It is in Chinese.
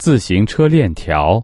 自行车链条。